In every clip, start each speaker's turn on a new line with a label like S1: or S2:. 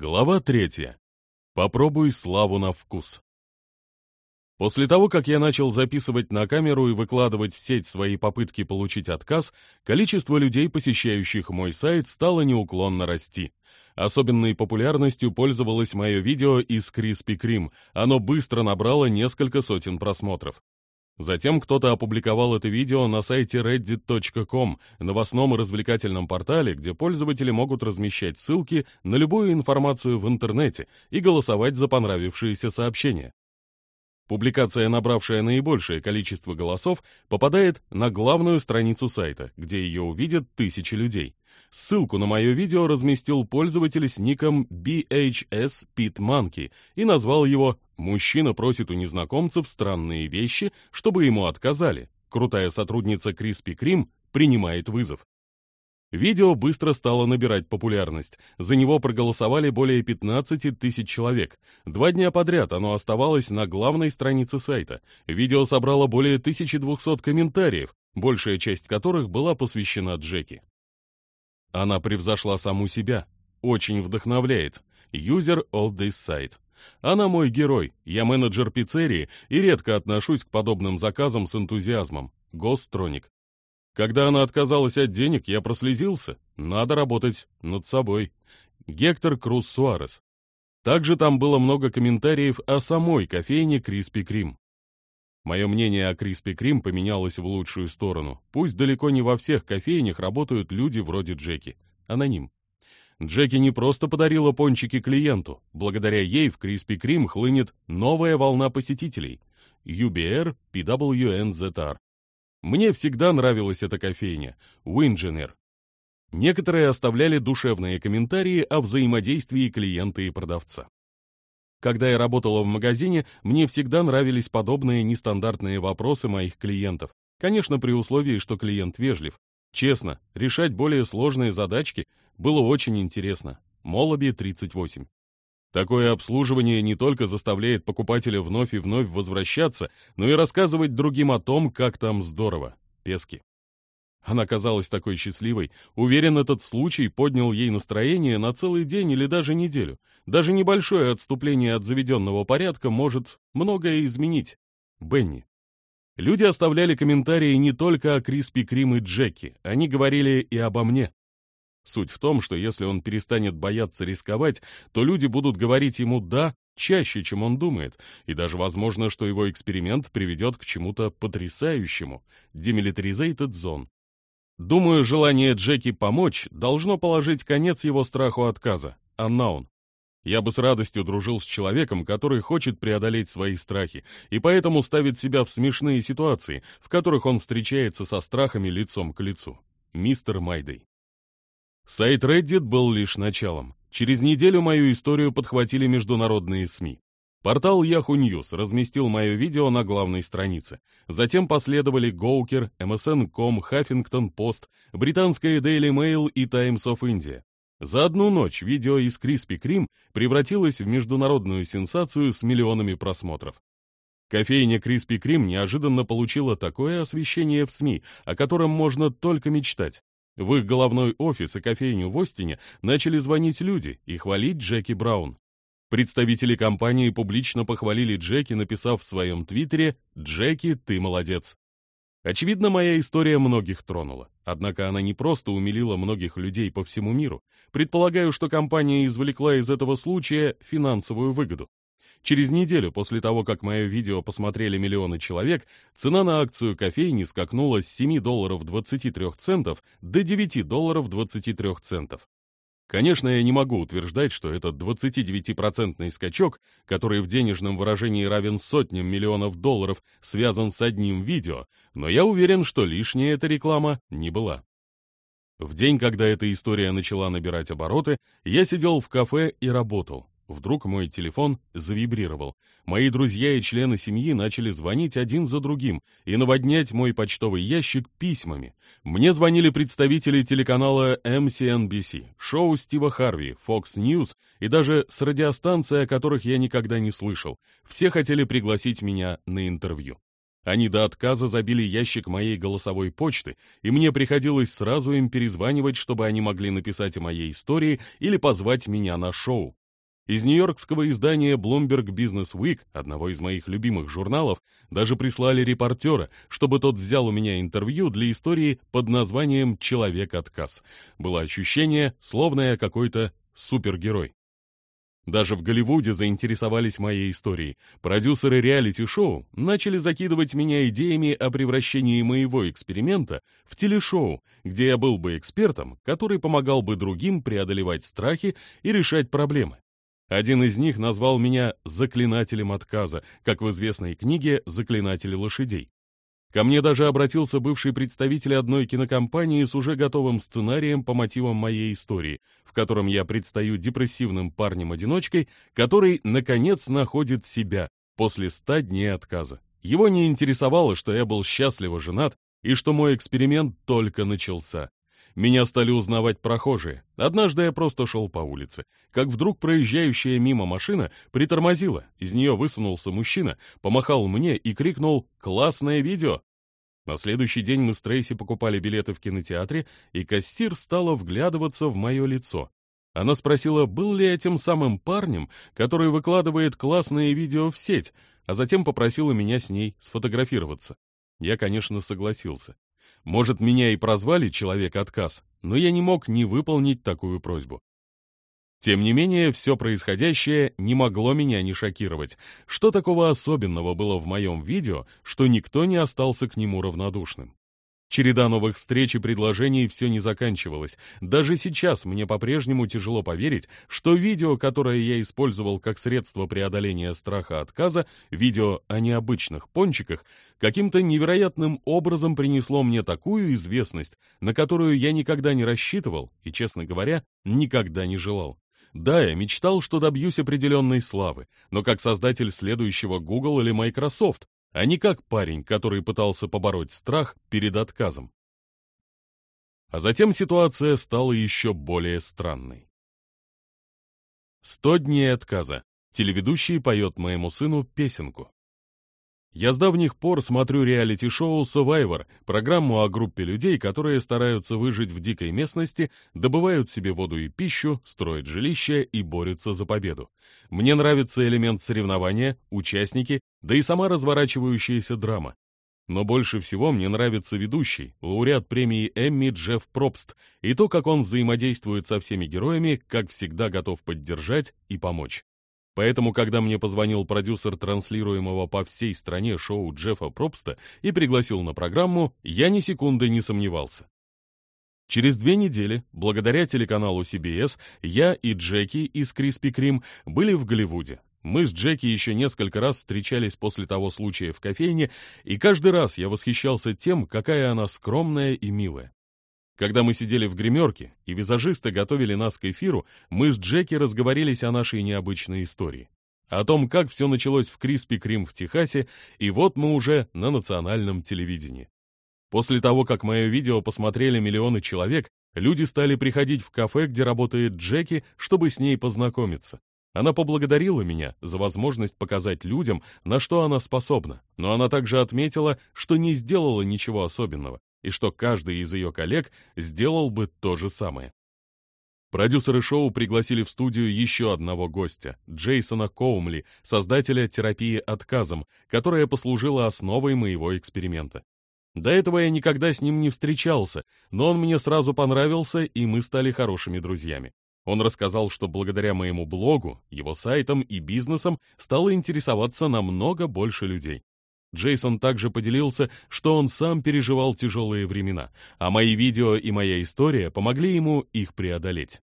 S1: Глава третья. Попробуй славу на вкус. После того, как я начал записывать на камеру и выкладывать в сеть свои попытки получить отказ, количество людей, посещающих мой сайт, стало неуклонно расти. Особенной популярностью пользовалось мое видео из Krispy Kreme. Оно быстро набрало несколько сотен просмотров. Затем кто-то опубликовал это видео на сайте reddit.com, новостном и развлекательном портале, где пользователи могут размещать ссылки на любую информацию в интернете и голосовать за понравившиеся сообщения. Публикация, набравшая наибольшее количество голосов, попадает на главную страницу сайта, где ее увидят тысячи людей. Ссылку на мое видео разместил пользователь с ником BHS Pete и назвал его «Мужчина просит у незнакомцев странные вещи, чтобы ему отказали. Крутая сотрудница Криспи Крим принимает вызов». Видео быстро стало набирать популярность. За него проголосовали более 15 тысяч человек. Два дня подряд оно оставалось на главной странице сайта. Видео собрало более 1200 комментариев, большая часть которых была посвящена Джеки. Она превзошла саму себя. Очень вдохновляет. User of this site. Она мой герой, я менеджер пиццерии и редко отношусь к подобным заказам с энтузиазмом. Гостроник. Когда она отказалась от денег, я прослезился. Надо работать над собой. Гектор Круз Суарес. Также там было много комментариев о самой кофейне Криспи Крим. Мое мнение о Криспи Крим поменялось в лучшую сторону. Пусть далеко не во всех кофейнях работают люди вроде Джеки. Аноним. Джеки не просто подарила пончики клиенту. Благодаря ей в Криспи Крим хлынет новая волна посетителей. UBR PWNZR. Мне всегда нравилась эта кофейня, Уиндженер. Некоторые оставляли душевные комментарии о взаимодействии клиента и продавца. Когда я работала в магазине, мне всегда нравились подобные нестандартные вопросы моих клиентов. Конечно, при условии, что клиент вежлив. Честно, решать более сложные задачки было очень интересно. Молоби 38. Такое обслуживание не только заставляет покупателя вновь и вновь возвращаться, но и рассказывать другим о том, как там здорово. Пески. Она казалась такой счастливой. Уверен, этот случай поднял ей настроение на целый день или даже неделю. Даже небольшое отступление от заведенного порядка может многое изменить. Бенни. Люди оставляли комментарии не только о Криспи Крим и Джеки, они говорили и обо мне. Суть в том, что если он перестанет бояться рисковать, то люди будут говорить ему «да» чаще, чем он думает, и даже возможно, что его эксперимент приведет к чему-то потрясающему – Demilitarized Zone. Думаю, желание Джеки помочь должно положить конец его страху отказа, unknown. Я бы с радостью дружил с человеком, который хочет преодолеть свои страхи, и поэтому ставит себя в смешные ситуации, в которых он встречается со страхами лицом к лицу. Мистер Майдей. Сайт Reddit был лишь началом. Через неделю мою историю подхватили международные СМИ. Портал Yahoo News разместил мое видео на главной странице. Затем последовали Gawker, MSN.com, Huffington Post, британская Daily Mail и Times of India. За одну ночь видео из Криспи Крим превратилось в международную сенсацию с миллионами просмотров. Кофейня Криспи Крим неожиданно получила такое освещение в СМИ, о котором можно только мечтать. В их головной офис и кофейню в Остине начали звонить люди и хвалить Джеки Браун. Представители компании публично похвалили Джеки, написав в своем твиттере «Джеки, ты молодец». Очевидно, моя история многих тронула. Однако она не просто умилила многих людей по всему миру. Предполагаю, что компания извлекла из этого случая финансовую выгоду. Через неделю после того, как мое видео посмотрели миллионы человек, цена на акцию кофейни скакнула с 7 долларов 23 центов до 9 долларов 23 центов. Конечно, я не могу утверждать, что этот 29-процентный скачок, который в денежном выражении равен сотням миллионов долларов, связан с одним видео, но я уверен, что лишняя эта реклама не была. В день, когда эта история начала набирать обороты, я сидел в кафе и работал. Вдруг мой телефон завибрировал. Мои друзья и члены семьи начали звонить один за другим и наводнять мой почтовый ящик письмами. Мне звонили представители телеканала MCNBC, шоу Стива Харви, Fox News и даже с радиостанций, о которых я никогда не слышал. Все хотели пригласить меня на интервью. Они до отказа забили ящик моей голосовой почты, и мне приходилось сразу им перезванивать, чтобы они могли написать о моей истории или позвать меня на шоу. Из нью-йоркского издания Bloomberg Business Week, одного из моих любимых журналов, даже прислали репортера, чтобы тот взял у меня интервью для истории под названием «Человек-отказ». Было ощущение, словно я какой-то супергерой. Даже в Голливуде заинтересовались моей историей. Продюсеры реалити-шоу начали закидывать меня идеями о превращении моего эксперимента в телешоу, где я был бы экспертом, который помогал бы другим преодолевать страхи и решать проблемы. Один из них назвал меня «заклинателем отказа», как в известной книге «Заклинатели лошадей». Ко мне даже обратился бывший представитель одной кинокомпании с уже готовым сценарием по мотивам моей истории, в котором я предстаю депрессивным парнем-одиночкой, который, наконец, находит себя после ста дней отказа. Его не интересовало, что я был счастливо женат и что мой эксперимент только начался. Меня стали узнавать прохожие. Однажды я просто шел по улице, как вдруг проезжающая мимо машина притормозила. Из нее высунулся мужчина, помахал мне и крикнул «Классное видео!». На следующий день мы с Трейси покупали билеты в кинотеатре, и кассир стала вглядываться в мое лицо. Она спросила, был ли я тем самым парнем, который выкладывает классные видео в сеть, а затем попросила меня с ней сфотографироваться. Я, конечно, согласился. Может, меня и прозвали «человек-отказ», но я не мог не выполнить такую просьбу. Тем не менее, все происходящее не могло меня не шокировать. Что такого особенного было в моем видео, что никто не остался к нему равнодушным? Череда новых встреч и предложений все не заканчивалась. Даже сейчас мне по-прежнему тяжело поверить, что видео, которое я использовал как средство преодоления страха отказа, видео о необычных пончиках, каким-то невероятным образом принесло мне такую известность, на которую я никогда не рассчитывал и, честно говоря, никогда не желал. Да, я мечтал, что добьюсь определенной славы, но как создатель следующего Google или Microsoft, а не как парень, который пытался побороть страх перед отказом. А затем ситуация стала еще более странной. Сто дней отказа. Телеведущий поет моему сыну песенку. Я с давних пор смотрю реалити-шоу Survivor, программу о группе людей, которые стараются выжить в дикой местности, добывают себе воду и пищу, строят жилища и борются за победу. Мне нравится элемент соревнования, участники, да и сама разворачивающаяся драма. Но больше всего мне нравится ведущий, лауреат премии Эмми Джефф Пробст, и то, как он взаимодействует со всеми героями, как всегда готов поддержать и помочь. Поэтому, когда мне позвонил продюсер транслируемого по всей стране шоу Джеффа Пробста и пригласил на программу, я ни секунды не сомневался. Через две недели, благодаря телеканалу CBS, я и Джеки из Криспи Крим были в Голливуде. Мы с Джеки еще несколько раз встречались после того случая в кофейне, и каждый раз я восхищался тем, какая она скромная и милая. Когда мы сидели в гримерке и визажисты готовили нас к эфиру, мы с Джеки разговорились о нашей необычной истории. О том, как все началось в Криспи Крим в Техасе, и вот мы уже на национальном телевидении. После того, как мое видео посмотрели миллионы человек, люди стали приходить в кафе, где работает Джеки, чтобы с ней познакомиться. Она поблагодарила меня за возможность показать людям, на что она способна, но она также отметила, что не сделала ничего особенного и что каждый из ее коллег сделал бы то же самое. Продюсеры шоу пригласили в студию еще одного гостя, Джейсона Коумли, создателя терапии отказом, которая послужила основой моего эксперимента. До этого я никогда с ним не встречался, но он мне сразу понравился, и мы стали хорошими друзьями. Он рассказал, что благодаря моему блогу, его сайтам и бизнесам стало интересоваться намного больше людей. Джейсон также поделился, что он сам переживал тяжелые времена, а мои видео и моя история помогли ему их преодолеть.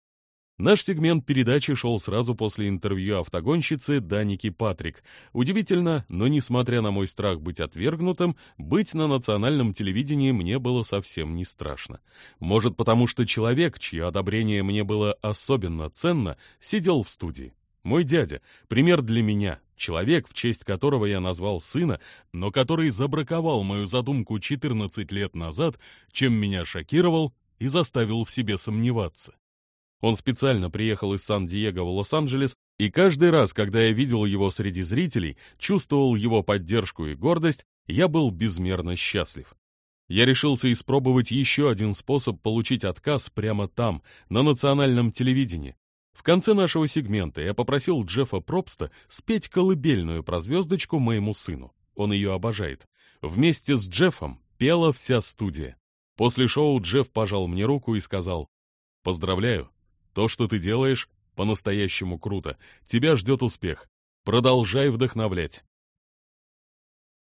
S1: Наш сегмент передачи шел сразу после интервью автогонщицы Даники Патрик. Удивительно, но несмотря на мой страх быть отвергнутым, быть на национальном телевидении мне было совсем не страшно. Может, потому что человек, чье одобрение мне было особенно ценно, сидел в студии. Мой дядя — пример для меня, человек, в честь которого я назвал сына, но который забраковал мою задумку 14 лет назад, чем меня шокировал и заставил в себе сомневаться. Он специально приехал из Сан-Диего в Лос-Анджелес, и каждый раз, когда я видел его среди зрителей, чувствовал его поддержку и гордость, я был безмерно счастлив. Я решился испробовать еще один способ получить отказ прямо там, на национальном телевидении, В конце нашего сегмента я попросил Джеффа Пропста спеть колыбельную про звездочку моему сыну. Он ее обожает. Вместе с Джеффом пела вся студия. После шоу Джефф пожал мне руку и сказал, «Поздравляю, то, что ты делаешь, по-настоящему круто. Тебя ждет успех. Продолжай вдохновлять».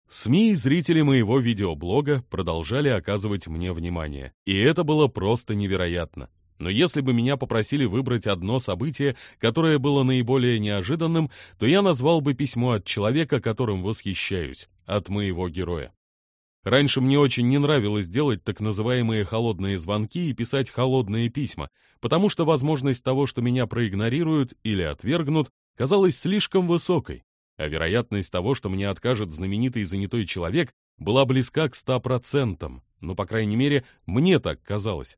S1: СМИ и зрители моего видеоблога продолжали оказывать мне внимание, и это было просто невероятно. Но если бы меня попросили выбрать одно событие, которое было наиболее неожиданным, то я назвал бы письмо от человека, которым восхищаюсь, от моего героя. Раньше мне очень не нравилось делать так называемые холодные звонки и писать холодные письма, потому что возможность того, что меня проигнорируют или отвергнут, казалась слишком высокой а вероятность того, что мне откажет знаменитый занятой человек, была близка к ста процентам, ну, по крайней мере, мне так казалось.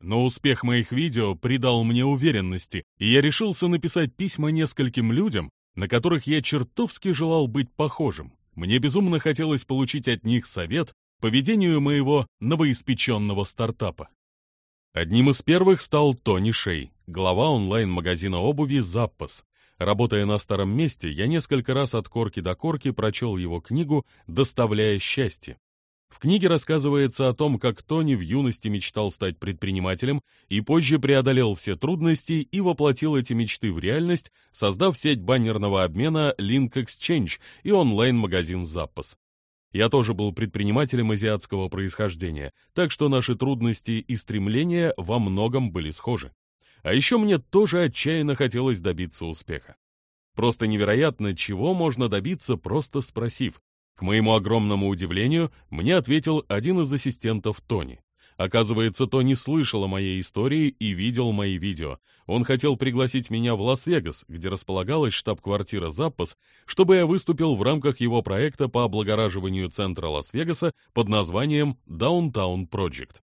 S1: Но успех моих видео придал мне уверенности, и я решился написать письма нескольким людям, на которых я чертовски желал быть похожим. Мне безумно хотелось получить от них совет по ведению моего новоиспеченного стартапа. Одним из первых стал Тони Шей, глава онлайн-магазина обуви «Заппас», Работая на старом месте, я несколько раз от корки до корки прочел его книгу «Доставляя счастье». В книге рассказывается о том, как Тони в юности мечтал стать предпринимателем и позже преодолел все трудности и воплотил эти мечты в реальность, создав сеть баннерного обмена Link Exchange и онлайн-магазин «Запас». Я тоже был предпринимателем азиатского происхождения, так что наши трудности и стремления во многом были схожи. А еще мне тоже отчаянно хотелось добиться успеха. Просто невероятно, чего можно добиться, просто спросив. К моему огромному удивлению, мне ответил один из ассистентов Тони. Оказывается, Тони слышал о моей истории и видел мои видео. Он хотел пригласить меня в Лас-Вегас, где располагалась штаб-квартира Запас, чтобы я выступил в рамках его проекта по облагораживанию центра Лас-Вегаса под названием Downtown Project.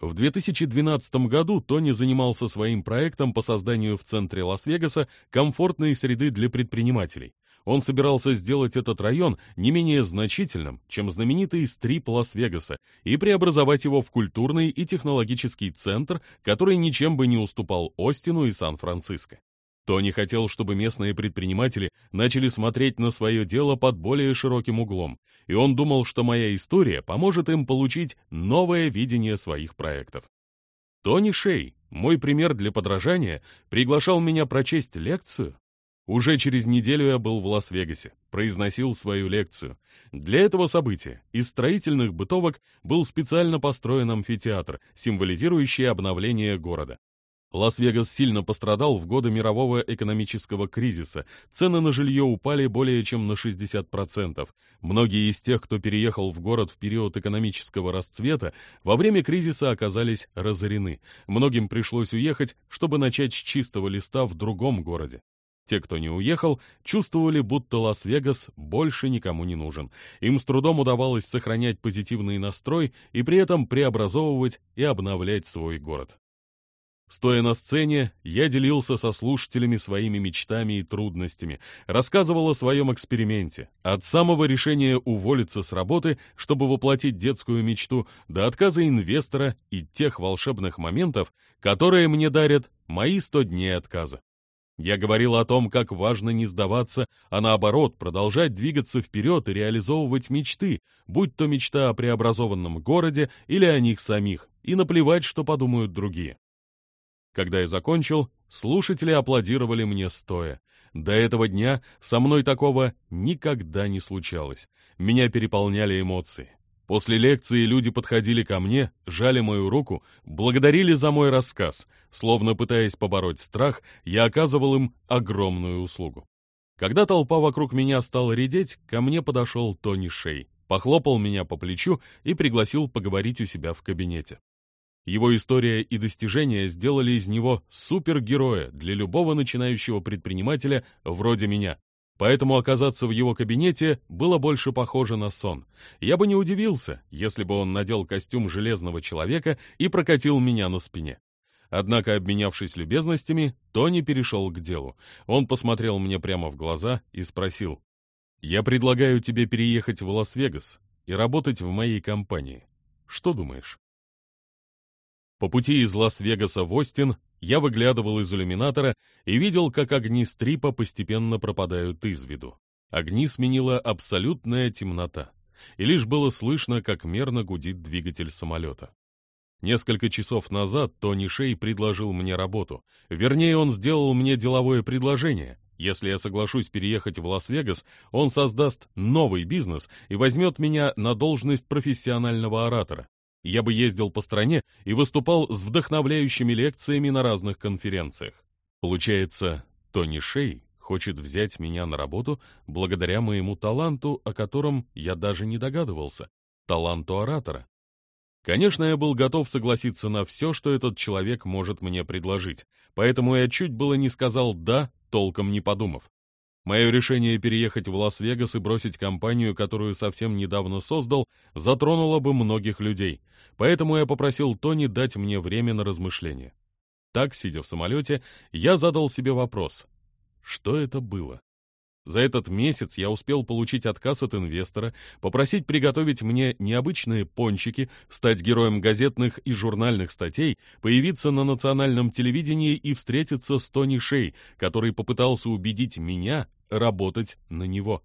S1: В 2012 году Тони занимался своим проектом по созданию в центре Лас-Вегаса комфортной среды для предпринимателей. Он собирался сделать этот район не менее значительным, чем знаменитый стрип Лас-Вегаса, и преобразовать его в культурный и технологический центр, который ничем бы не уступал Остину и Сан-Франциско. Тони хотел, чтобы местные предприниматели начали смотреть на свое дело под более широким углом, и он думал, что моя история поможет им получить новое видение своих проектов. Тони Шей, мой пример для подражания, приглашал меня прочесть лекцию. Уже через неделю я был в Лас-Вегасе, произносил свою лекцию. Для этого события из строительных бытовок был специально построен амфитеатр, символизирующий обновление города. Лас-Вегас сильно пострадал в годы мирового экономического кризиса. Цены на жилье упали более чем на 60%. Многие из тех, кто переехал в город в период экономического расцвета, во время кризиса оказались разорены. Многим пришлось уехать, чтобы начать с чистого листа в другом городе. Те, кто не уехал, чувствовали, будто Лас-Вегас больше никому не нужен. Им с трудом удавалось сохранять позитивный настрой и при этом преобразовывать и обновлять свой город. Стоя на сцене, я делился со слушателями своими мечтами и трудностями, рассказывал о своем эксперименте, от самого решения уволиться с работы, чтобы воплотить детскую мечту, до отказа инвестора и тех волшебных моментов, которые мне дарят мои 100 дней отказа. Я говорил о том, как важно не сдаваться, а наоборот, продолжать двигаться вперед и реализовывать мечты, будь то мечта о преобразованном городе или о них самих, и наплевать, что подумают другие. Когда я закончил, слушатели аплодировали мне стоя. До этого дня со мной такого никогда не случалось. Меня переполняли эмоции. После лекции люди подходили ко мне, жали мою руку, благодарили за мой рассказ. Словно пытаясь побороть страх, я оказывал им огромную услугу. Когда толпа вокруг меня стала редеть, ко мне подошел Тони Шей, похлопал меня по плечу и пригласил поговорить у себя в кабинете. Его история и достижения сделали из него супергероя для любого начинающего предпринимателя вроде меня. Поэтому оказаться в его кабинете было больше похоже на сон. Я бы не удивился, если бы он надел костюм железного человека и прокатил меня на спине. Однако, обменявшись любезностями, Тони перешел к делу. Он посмотрел мне прямо в глаза и спросил, «Я предлагаю тебе переехать в Лас-Вегас и работать в моей компании. Что думаешь?» По пути из Лас-Вегаса в Остин я выглядывал из иллюминатора и видел, как огни стрипа постепенно пропадают из виду. Огни сменила абсолютная темнота, и лишь было слышно, как мерно гудит двигатель самолета. Несколько часов назад Тони Шей предложил мне работу. Вернее, он сделал мне деловое предложение. Если я соглашусь переехать в Лас-Вегас, он создаст новый бизнес и возьмет меня на должность профессионального оратора. Я бы ездил по стране и выступал с вдохновляющими лекциями на разных конференциях. Получается, Тони Шей хочет взять меня на работу благодаря моему таланту, о котором я даже не догадывался, таланту оратора. Конечно, я был готов согласиться на все, что этот человек может мне предложить, поэтому я чуть было не сказал «да», толком не подумав. Мое решение переехать в Лас-Вегас и бросить компанию, которую совсем недавно создал, затронуло бы многих людей, поэтому я попросил Тони дать мне время на размышление. Так, сидя в самолете, я задал себе вопрос. Что это было? За этот месяц я успел получить отказ от инвестора, попросить приготовить мне необычные пончики, стать героем газетных и журнальных статей, появиться на национальном телевидении и встретиться с Тони Шей, который попытался убедить меня работать на него.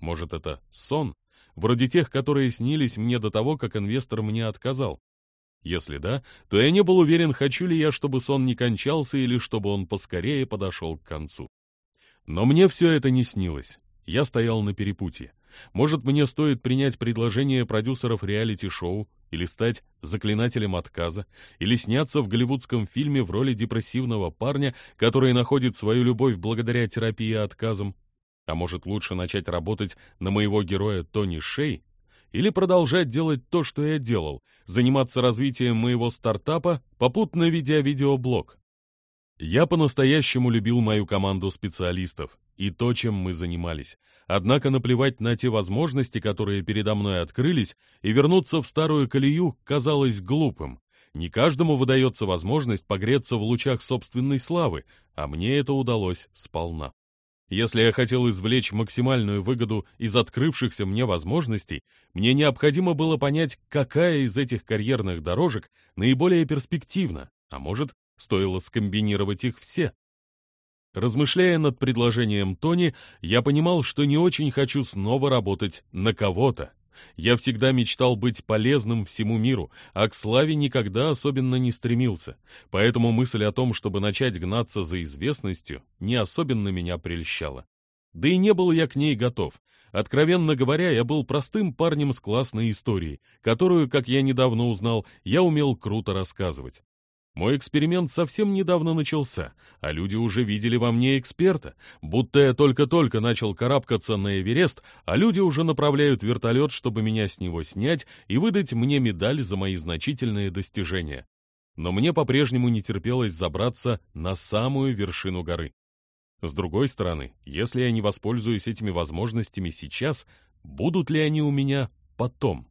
S1: Может, это сон? Вроде тех, которые снились мне до того, как инвестор мне отказал. Если да, то я не был уверен, хочу ли я, чтобы сон не кончался или чтобы он поскорее подошел к концу. Но мне все это не снилось. Я стоял на перепутье. Может, мне стоит принять предложение продюсеров реалити-шоу, или стать заклинателем отказа, или сняться в голливудском фильме в роли депрессивного парня, который находит свою любовь благодаря терапии отказом. А может, лучше начать работать на моего героя Тони Шей, или продолжать делать то, что я делал, заниматься развитием моего стартапа, попутно ведя видеоблог. Я по-настоящему любил мою команду специалистов и то, чем мы занимались. Однако наплевать на те возможности, которые передо мной открылись, и вернуться в старую колею казалось глупым. Не каждому выдается возможность погреться в лучах собственной славы, а мне это удалось сполна. Если я хотел извлечь максимальную выгоду из открывшихся мне возможностей, мне необходимо было понять, какая из этих карьерных дорожек наиболее перспективна, а может, Стоило скомбинировать их все. Размышляя над предложением Тони, я понимал, что не очень хочу снова работать на кого-то. Я всегда мечтал быть полезным всему миру, а к славе никогда особенно не стремился, поэтому мысль о том, чтобы начать гнаться за известностью, не особенно меня прельщала. Да и не был я к ней готов. Откровенно говоря, я был простым парнем с классной историей, которую, как я недавно узнал, я умел круто рассказывать. Мой эксперимент совсем недавно начался, а люди уже видели во мне эксперта, будто я только-только начал карабкаться на Эверест, а люди уже направляют вертолет, чтобы меня с него снять и выдать мне медаль за мои значительные достижения. Но мне по-прежнему не терпелось забраться на самую вершину горы. С другой стороны, если я не воспользуюсь этими возможностями сейчас, будут ли они у меня потом?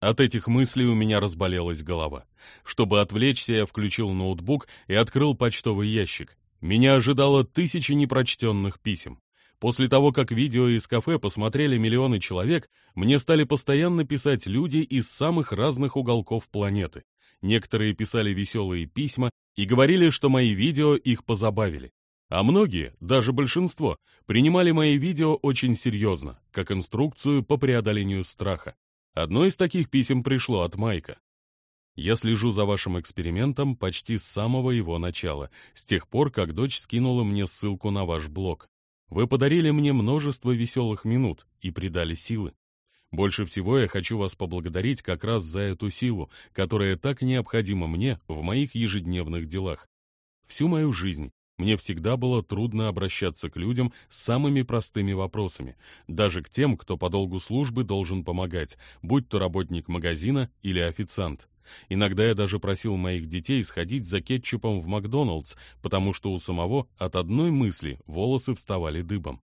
S1: От этих мыслей у меня разболелась голова. Чтобы отвлечься, я включил ноутбук и открыл почтовый ящик. Меня ожидало тысячи непрочтенных писем. После того, как видео из кафе посмотрели миллионы человек, мне стали постоянно писать люди из самых разных уголков планеты. Некоторые писали веселые письма и говорили, что мои видео их позабавили. А многие, даже большинство, принимали мои видео очень серьезно, как инструкцию по преодолению страха. Одно из таких писем пришло от Майка. Я слежу за вашим экспериментом почти с самого его начала, с тех пор, как дочь скинула мне ссылку на ваш блог. Вы подарили мне множество веселых минут и придали силы. Больше всего я хочу вас поблагодарить как раз за эту силу, которая так необходима мне в моих ежедневных делах. Всю мою жизнь мне всегда было трудно обращаться к людям с самыми простыми вопросами, даже к тем, кто по долгу службы должен помогать, будь то работник магазина или официант. Иногда я даже просил моих детей сходить за кетчупом в Макдоналдс, потому что у самого от одной мысли волосы вставали дыбом.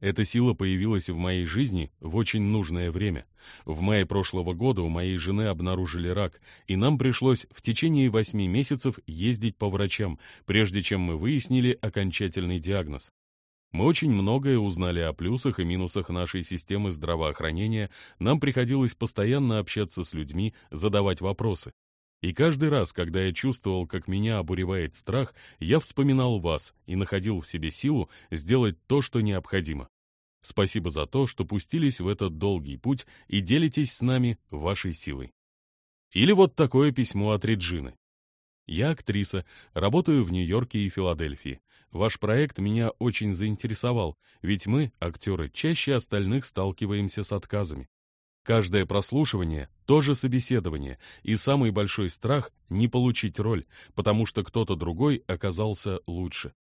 S1: Эта сила появилась в моей жизни в очень нужное время. В мае прошлого года у моей жены обнаружили рак, и нам пришлось в течение восьми месяцев ездить по врачам, прежде чем мы выяснили окончательный диагноз. Мы очень многое узнали о плюсах и минусах нашей системы здравоохранения, нам приходилось постоянно общаться с людьми, задавать вопросы. И каждый раз, когда я чувствовал, как меня обуревает страх, я вспоминал вас и находил в себе силу сделать то, что необходимо. Спасибо за то, что пустились в этот долгий путь и делитесь с нами вашей силой. Или вот такое письмо от Реджины. Я актриса, работаю в Нью-Йорке и Филадельфии. Ваш проект меня очень заинтересовал, ведь мы, актеры, чаще остальных сталкиваемся с отказами. Каждое прослушивание – тоже собеседование, и самый большой страх – не получить роль, потому что кто-то другой оказался лучше.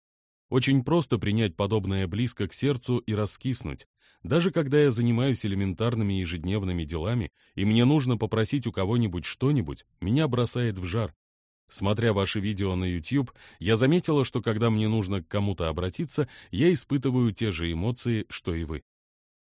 S1: Очень просто принять подобное близко к сердцу и раскиснуть. Даже когда я занимаюсь элементарными ежедневными делами, и мне нужно попросить у кого-нибудь что-нибудь, меня бросает в жар. Смотря ваши видео на YouTube, я заметила, что когда мне нужно к кому-то обратиться, я испытываю те же эмоции, что и вы.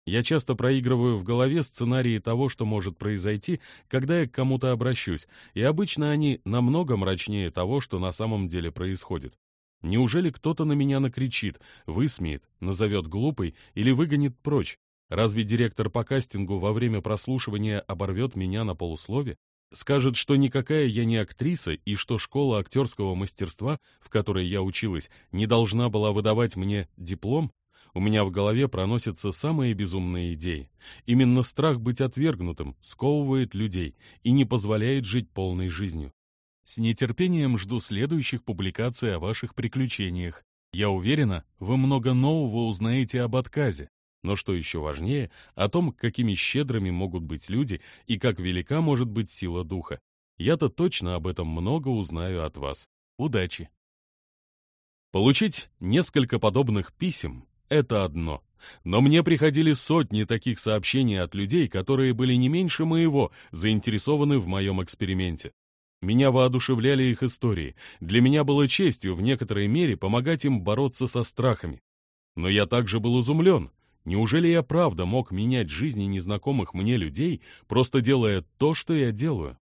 S1: Я часто проигрываю в голове сценарии того, что может произойти, когда я к кому-то обращусь, и обычно они намного мрачнее того, что на самом деле происходит. Неужели кто-то на меня накричит, высмеет, назовет глупой или выгонит прочь? Разве директор по кастингу во время прослушивания оборвет меня на полуслове? Скажет, что никакая я не актриса и что школа актерского мастерства, в которой я училась, не должна была выдавать мне диплом? У меня в голове проносятся самые безумные идеи. Именно страх быть отвергнутым сковывает людей и не позволяет жить полной жизнью. С нетерпением жду следующих публикаций о ваших приключениях. Я уверена, вы много нового узнаете об отказе. Но что еще важнее, о том, какими щедрыми могут быть люди и как велика может быть сила духа. Я-то точно об этом много узнаю от вас. Удачи! Получить несколько подобных писем — это одно. Но мне приходили сотни таких сообщений от людей, которые были не меньше моего заинтересованы в моем эксперименте. Меня воодушевляли их истории. Для меня было честью в некоторой мере помогать им бороться со страхами. Но я также был изумлен. Неужели я правда мог менять жизни незнакомых мне людей, просто делая то, что я делаю?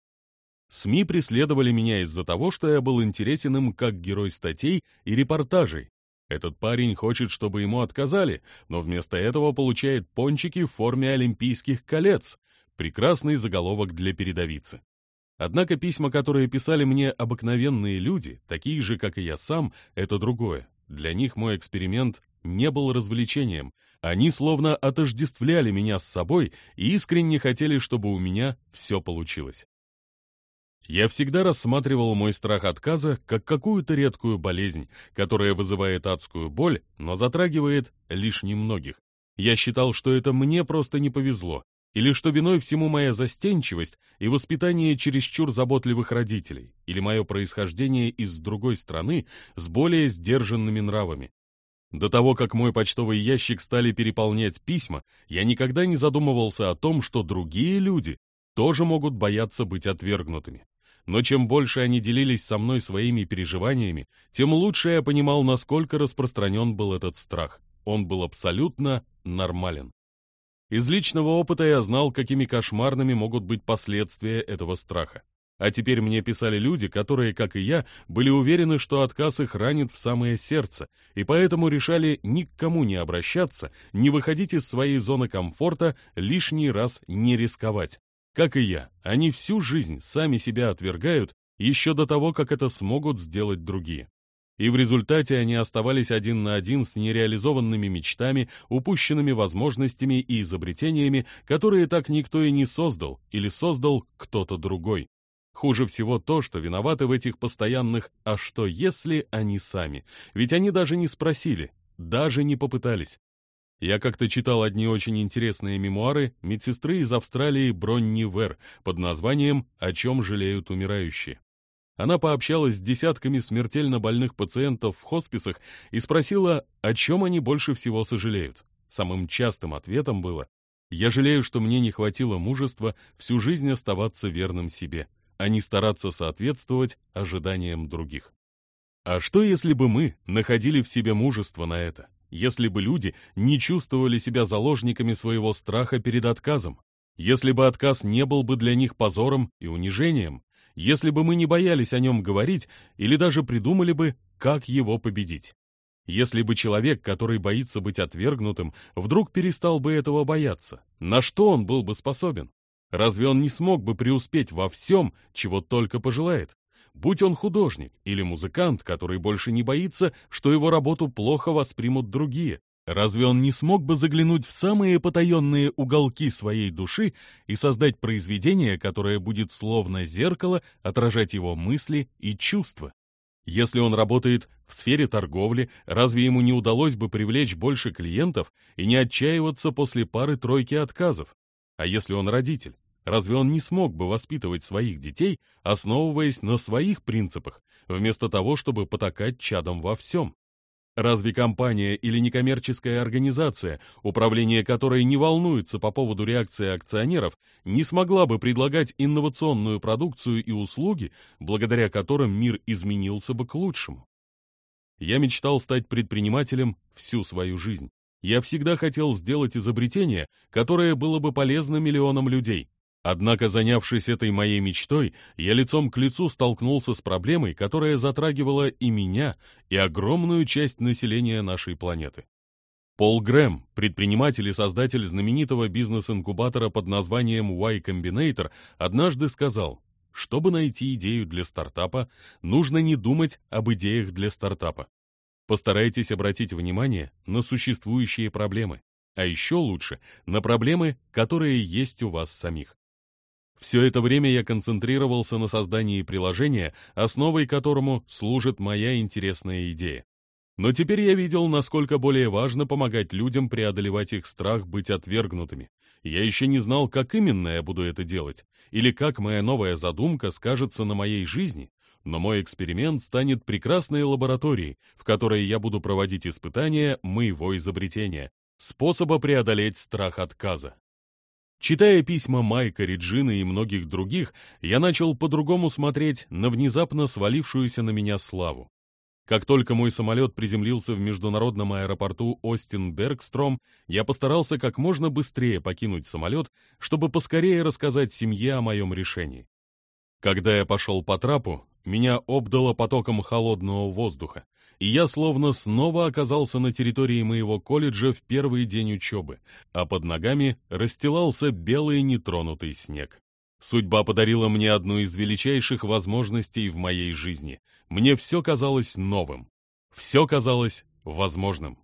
S1: СМИ преследовали меня из-за того, что я был интересен им как герой статей и репортажей. Этот парень хочет, чтобы ему отказали, но вместо этого получает пончики в форме олимпийских колец. Прекрасный заголовок для передовицы. Однако письма, которые писали мне обыкновенные люди, такие же, как и я сам, это другое. Для них мой эксперимент не был развлечением. Они словно отождествляли меня с собой и искренне хотели, чтобы у меня все получилось. Я всегда рассматривал мой страх отказа как какую-то редкую болезнь, которая вызывает адскую боль, но затрагивает лишь немногих. Я считал, что это мне просто не повезло, или что виной всему моя застенчивость и воспитание чересчур заботливых родителей, или мое происхождение из другой страны с более сдержанными нравами. До того, как мой почтовый ящик стали переполнять письма, я никогда не задумывался о том, что другие люди тоже могут бояться быть отвергнутыми. Но чем больше они делились со мной своими переживаниями, тем лучше я понимал, насколько распространен был этот страх. Он был абсолютно нормален. Из личного опыта я знал, какими кошмарными могут быть последствия этого страха. А теперь мне писали люди, которые, как и я, были уверены, что отказ их ранит в самое сердце, и поэтому решали ни к кому не обращаться, не выходить из своей зоны комфорта, лишний раз не рисковать. Как и я, они всю жизнь сами себя отвергают еще до того, как это смогут сделать другие и в результате они оставались один на один с нереализованными мечтами, упущенными возможностями и изобретениями, которые так никто и не создал или создал кто-то другой. Хуже всего то, что виноваты в этих постоянных «а что если» они сами, ведь они даже не спросили, даже не попытались. Я как-то читал одни очень интересные мемуары медсестры из Австралии Бронни Вер под названием «О чем жалеют умирающие». Она пообщалась с десятками смертельно больных пациентов в хосписах и спросила, о чем они больше всего сожалеют. Самым частым ответом было «Я жалею, что мне не хватило мужества всю жизнь оставаться верным себе, а не стараться соответствовать ожиданиям других». А что, если бы мы находили в себе мужество на это? Если бы люди не чувствовали себя заложниками своего страха перед отказом? Если бы отказ не был бы для них позором и унижением? если бы мы не боялись о нем говорить или даже придумали бы, как его победить. Если бы человек, который боится быть отвергнутым, вдруг перестал бы этого бояться, на что он был бы способен? Разве он не смог бы преуспеть во всем, чего только пожелает? Будь он художник или музыкант, который больше не боится, что его работу плохо воспримут другие, разве он не смог бы заглянуть в самые потаенные уголки своей души и создать произведение, которое будет словно зеркало отражать его мысли и чувства? Если он работает в сфере торговли, разве ему не удалось бы привлечь больше клиентов и не отчаиваться после пары-тройки отказов? А если он родитель? Разве он не смог бы воспитывать своих детей, основываясь на своих принципах, вместо того, чтобы потакать чадом во всем? Разве компания или некоммерческая организация, управление которой не волнуется по поводу реакции акционеров, не смогла бы предлагать инновационную продукцию и услуги, благодаря которым мир изменился бы к лучшему? Я мечтал стать предпринимателем всю свою жизнь. Я всегда хотел сделать изобретение, которое было бы полезно миллионам людей. Однако, занявшись этой моей мечтой, я лицом к лицу столкнулся с проблемой, которая затрагивала и меня, и огромную часть населения нашей планеты. Пол Грэм, предприниматель и создатель знаменитого бизнес-инкубатора под названием Y Combinator, однажды сказал, чтобы найти идею для стартапа, нужно не думать об идеях для стартапа. Постарайтесь обратить внимание на существующие проблемы, а еще лучше на проблемы, которые есть у вас самих. Все это время я концентрировался на создании приложения, основой которому служит моя интересная идея. Но теперь я видел, насколько более важно помогать людям преодолевать их страх быть отвергнутыми. Я еще не знал, как именно я буду это делать, или как моя новая задумка скажется на моей жизни, но мой эксперимент станет прекрасной лабораторией, в которой я буду проводить испытания моего изобретения, способа преодолеть страх отказа. Читая письма Майка, Реджины и многих других, я начал по-другому смотреть на внезапно свалившуюся на меня славу. Как только мой самолет приземлился в международном аэропорту Остин-Бергстром, я постарался как можно быстрее покинуть самолет, чтобы поскорее рассказать семье о моем решении. Когда я пошел по трапу, меня обдало потоком холодного воздуха, и я словно снова оказался на территории моего колледжа в первый день учебы, а под ногами расстилался белый нетронутый снег. Судьба подарила мне одну из величайших возможностей в моей жизни. Мне все казалось новым. Все казалось возможным.